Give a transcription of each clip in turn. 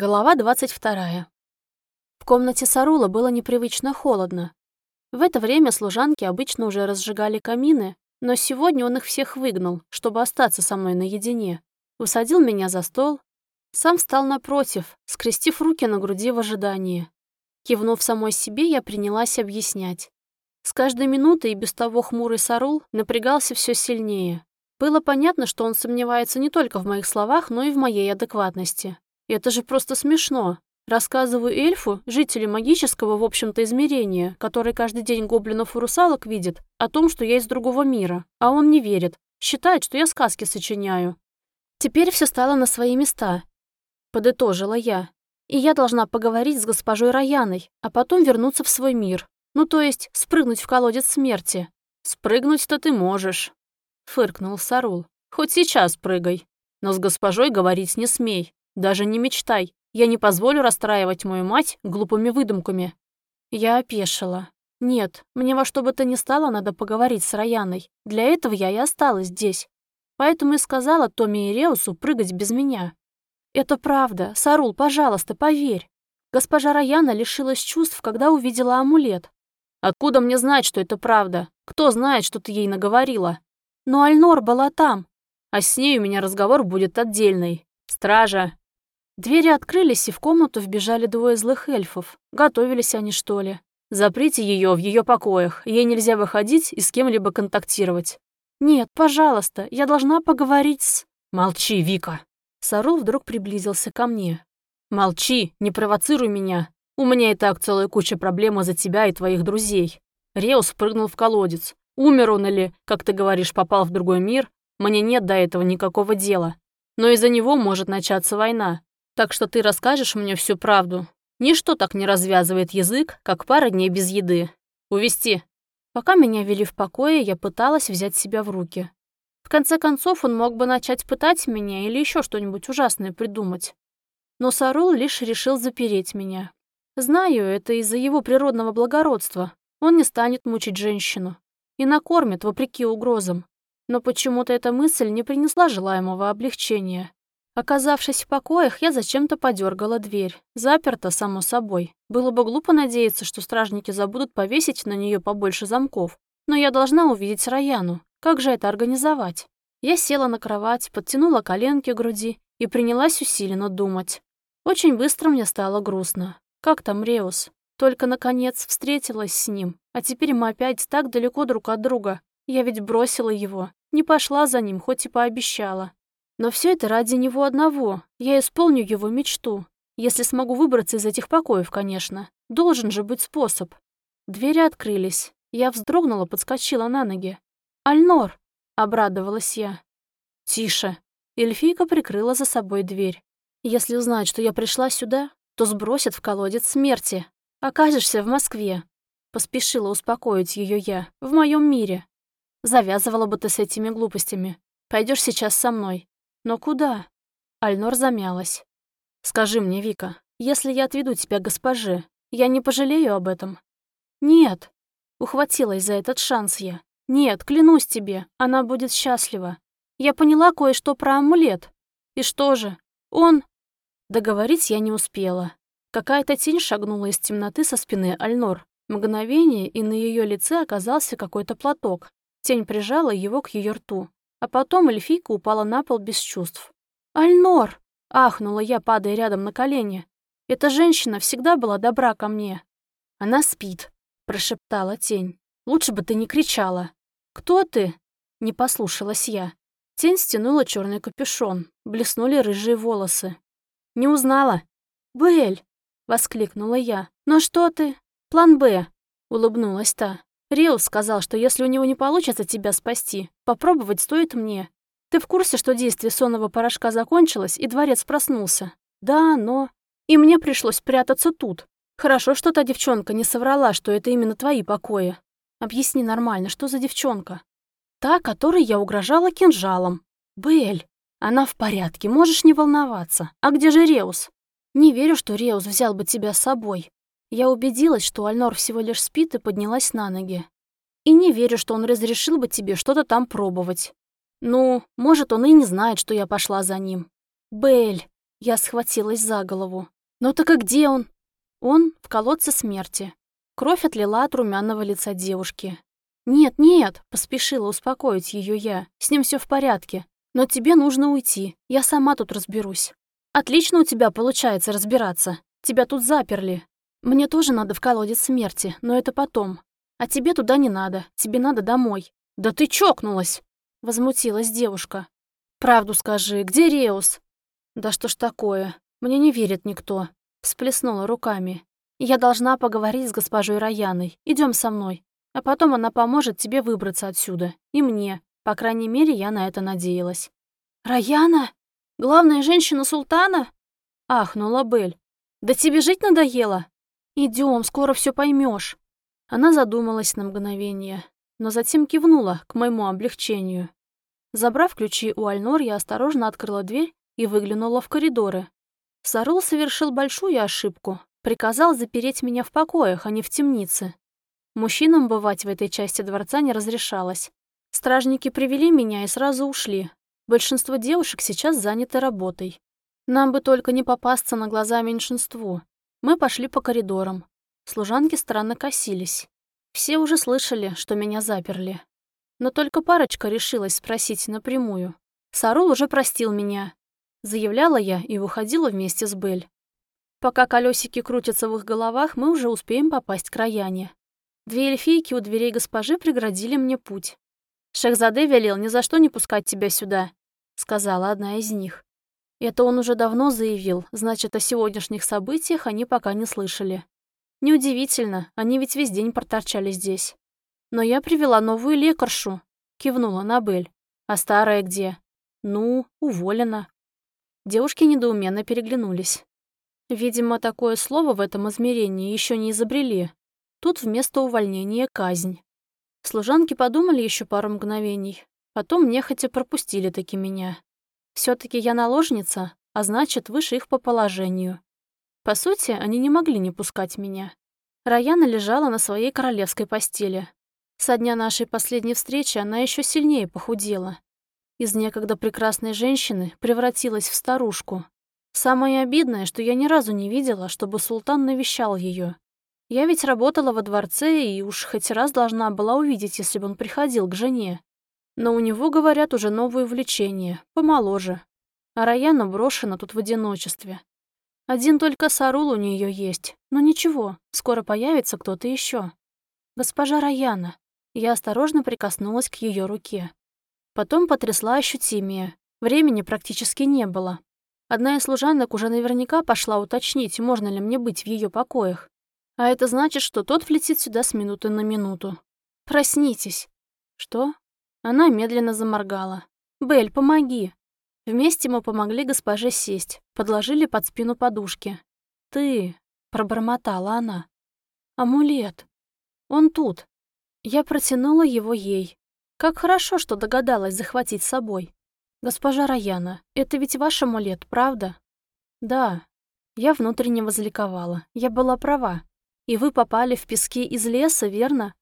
Голова 22. В комнате Сарула было непривычно холодно. В это время служанки обычно уже разжигали камины, но сегодня он их всех выгнал, чтобы остаться со мной наедине. Усадил меня за стол, сам встал напротив, скрестив руки на груди в ожидании. Кивнув самой себе, я принялась объяснять. С каждой минутой и без того хмурый Сарул напрягался все сильнее. Было понятно, что он сомневается не только в моих словах, но и в моей адекватности. Это же просто смешно. Рассказываю эльфу, жителю магического, в общем-то, измерения, который каждый день гоблинов и русалок видит, о том, что я из другого мира, а он не верит, считает, что я сказки сочиняю. Теперь все стало на свои места. Подытожила я. И я должна поговорить с госпожой Раяной, а потом вернуться в свой мир. Ну, то есть, спрыгнуть в колодец смерти. «Спрыгнуть-то ты можешь», — фыркнул Сарул. «Хоть сейчас прыгай. Но с госпожой говорить не смей. Даже не мечтай. Я не позволю расстраивать мою мать глупыми выдумками. Я опешила. Нет, мне во что бы то ни стало надо поговорить с Раяной. Для этого я и осталась здесь. Поэтому и сказала Томи и Реусу прыгать без меня. Это правда. Сарул, пожалуйста, поверь. Госпожа Раяна лишилась чувств, когда увидела амулет. Откуда мне знать, что это правда? Кто знает, что ты ей наговорила? Но Альнор была там. А с ней у меня разговор будет отдельный. Стража, Двери открылись, и в комнату вбежали двое злых эльфов. Готовились они, что ли? Заприте ее в ее покоях. Ей нельзя выходить и с кем-либо контактировать. Нет, пожалуйста, я должна поговорить с... Молчи, Вика. Сарул вдруг приблизился ко мне. Молчи, не провоцируй меня. У меня и так целая куча проблем из-за тебя и твоих друзей. Реус прыгнул в колодец. Умер он или, как ты говоришь, попал в другой мир, мне нет до этого никакого дела. Но из-за него может начаться война. Так что ты расскажешь мне всю правду. Ничто так не развязывает язык, как пара дней без еды. Увести. Пока меня вели в покое, я пыталась взять себя в руки. В конце концов, он мог бы начать пытать меня или еще что-нибудь ужасное придумать. Но Сарул лишь решил запереть меня. Знаю, это из-за его природного благородства. Он не станет мучить женщину. И накормит, вопреки угрозам. Но почему-то эта мысль не принесла желаемого облегчения. Оказавшись в покоях, я зачем-то подергала дверь. Заперта, само собой. Было бы глупо надеяться, что стражники забудут повесить на нее побольше замков. Но я должна увидеть Раяну. Как же это организовать? Я села на кровать, подтянула коленки к груди и принялась усиленно думать. Очень быстро мне стало грустно. Как там Реус? Только, наконец, встретилась с ним. А теперь мы опять так далеко друг от друга. Я ведь бросила его. Не пошла за ним, хоть и пообещала. Но все это ради него одного. Я исполню его мечту. Если смогу выбраться из этих покоев, конечно. Должен же быть способ. Двери открылись. Я вздрогнула, подскочила на ноги. «Альнор!» — обрадовалась я. «Тише!» Эльфийка прикрыла за собой дверь. «Если узнают, что я пришла сюда, то сбросят в колодец смерти. Окажешься в Москве». Поспешила успокоить ее я. «В моем мире. Завязывала бы ты с этими глупостями. Пойдешь сейчас со мной. «Но куда?» Альнор замялась. «Скажи мне, Вика, если я отведу тебя к госпоже, я не пожалею об этом?» «Нет», — ухватилась за этот шанс я. «Нет, клянусь тебе, она будет счастлива. Я поняла кое-что про амулет. И что же? Он...» Договорить я не успела. Какая-то тень шагнула из темноты со спины Альнор. Мгновение, и на ее лице оказался какой-то платок. Тень прижала его к ее рту. А потом эльфийка упала на пол без чувств. «Альнор!» — ахнула я, падая рядом на колени. «Эта женщина всегда была добра ко мне». «Она спит», — прошептала тень. «Лучше бы ты не кричала». «Кто ты?» — не послушалась я. Тень стянула черный капюшон, блеснули рыжие волосы. «Не узнала?» «Бель!» — воскликнула я. «Но что ты?» «План Б», — улыбнулась та. Риус сказал, что если у него не получится тебя спасти, попробовать стоит мне. Ты в курсе, что действие сонного порошка закончилось, и дворец проснулся? Да, но... И мне пришлось прятаться тут. Хорошо, что та девчонка не соврала, что это именно твои покои. Объясни нормально, что за девчонка? Та, которой я угрожала кинжалом. Бель, она в порядке, можешь не волноваться. А где же Реус? Не верю, что Реус взял бы тебя с собой. Я убедилась, что Альнор всего лишь спит и поднялась на ноги. И не верю, что он разрешил бы тебе что-то там пробовать. Ну, может, он и не знает, что я пошла за ним. Бель, Я схватилась за голову. «Ну так и где он?» Он в колодце смерти. Кровь отлила от румяного лица девушки. «Нет, нет», — поспешила успокоить ее я. «С ним все в порядке. Но тебе нужно уйти. Я сама тут разберусь». «Отлично у тебя получается разбираться. Тебя тут заперли. Мне тоже надо в колодец смерти, но это потом. А тебе туда не надо. Тебе надо домой». «Да ты чокнулась!» — возмутилась девушка. «Правду скажи, где Реус?» «Да что ж такое? Мне не верит никто», — всплеснула руками. «Я должна поговорить с госпожой Раяной. Идем со мной. А потом она поможет тебе выбраться отсюда. И мне. По крайней мере, я на это надеялась». «Раяна? Главная женщина султана?» — ахнула Бель. «Да тебе жить надоело? Идем, скоро все поймешь. Она задумалась на мгновение, но затем кивнула к моему облегчению. Забрав ключи у Альнор, я осторожно открыла дверь и выглянула в коридоры. Сарул совершил большую ошибку. Приказал запереть меня в покоях, а не в темнице. Мужчинам бывать в этой части дворца не разрешалось. Стражники привели меня и сразу ушли. Большинство девушек сейчас заняты работой. Нам бы только не попасться на глаза меньшинству. Мы пошли по коридорам. Служанки странно косились. Все уже слышали, что меня заперли. Но только парочка решилась спросить напрямую. Сарул уже простил меня, заявляла я и выходила вместе с Бель. Пока колесики крутятся в их головах, мы уже успеем попасть к Раяне. Две эльфийки у дверей госпожи преградили мне путь. «Шехзаде велел ни за что не пускать тебя сюда», — сказала одна из них. Это он уже давно заявил, значит, о сегодняшних событиях они пока не слышали. Неудивительно, они ведь весь день проторчали здесь. Но я привела новую лекаршу, кивнула на Бель. А старая где? Ну, уволена. Девушки недоуменно переглянулись. Видимо, такое слово в этом измерении еще не изобрели. Тут вместо увольнения казнь. Служанки подумали еще пару мгновений, потом нехотя пропустили таки меня. Все таки я наложница, а значит, выше их по положению. По сути, они не могли не пускать меня. Раяна лежала на своей королевской постели. Со дня нашей последней встречи она еще сильнее похудела. Из некогда прекрасной женщины превратилась в старушку. Самое обидное, что я ни разу не видела, чтобы султан навещал ее. Я ведь работала во дворце и уж хоть раз должна была увидеть, если бы он приходил к жене. Но у него, говорят, уже новые увлечения, помоложе. А Раяна брошена тут в одиночестве. Один только Сарул у нее есть, но ничего, скоро появится кто-то еще. Госпожа Раяна. Я осторожно прикоснулась к ее руке. Потом потрясла ощутимее. Времени практически не было. Одна из служанок уже наверняка пошла уточнить, можно ли мне быть в ее покоях. А это значит, что тот влетит сюда с минуты на минуту. «Проснитесь!» «Что?» Она медленно заморгала. «Бель, помоги!» Вместе мы помогли госпоже сесть, подложили под спину подушки. «Ты...» — пробормотала она. «Амулет. Он тут». Я протянула его ей. Как хорошо, что догадалась захватить с собой. Госпожа Раяна, это ведь ваш амулет, правда? Да. Я внутренне возликовала. Я была права. И вы попали в пески из леса, верно?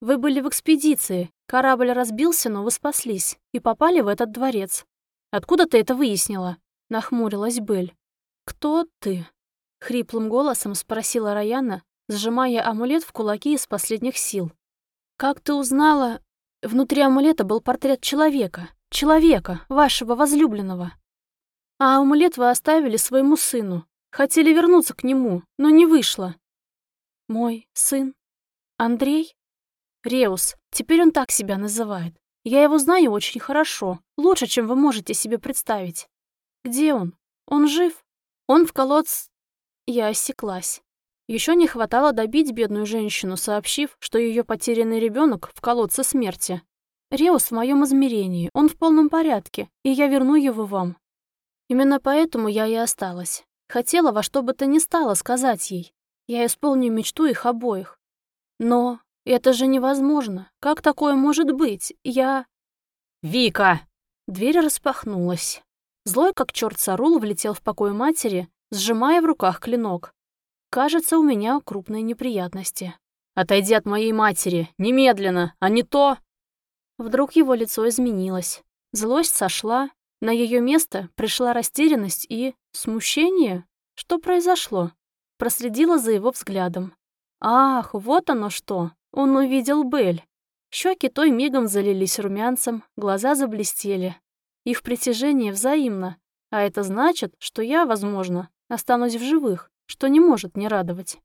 Вы были в экспедиции. Корабль разбился, но вы спаслись. И попали в этот дворец. Откуда ты это выяснила? Нахмурилась Бель. Кто ты? Хриплым голосом спросила Раяна, сжимая амулет в кулаки из последних сил. «Как ты узнала...» Внутри амулета был портрет человека. Человека, вашего возлюбленного. А амулет вы оставили своему сыну. Хотели вернуться к нему, но не вышло. Мой сын? Андрей? Реус. Теперь он так себя называет. Я его знаю очень хорошо. Лучше, чем вы можете себе представить. Где он? Он жив? Он в колодц... Я осеклась. Еще не хватало добить бедную женщину, сообщив, что ее потерянный ребенок в колодце смерти. Реус в моем измерении, он в полном порядке, и я верну его вам. Именно поэтому я и осталась. Хотела во что бы то ни стало сказать ей. Я исполню мечту их обоих. Но это же невозможно. Как такое может быть? Я... «Вика!» Дверь распахнулась. Злой, как черт Сарул, влетел в покой матери, сжимая в руках клинок. Кажется, у меня крупные неприятности. «Отойди от моей матери! Немедленно! А не то...» Вдруг его лицо изменилось. Злость сошла, На ее место пришла растерянность и... смущение. Что произошло? Проследила за его взглядом. Ах, вот оно что. Он увидел Бель. Щеки той мигом залились румянцем, глаза заблестели. И в притяжении взаимно. А это значит, что я, возможно, останусь в живых, что не может не радовать.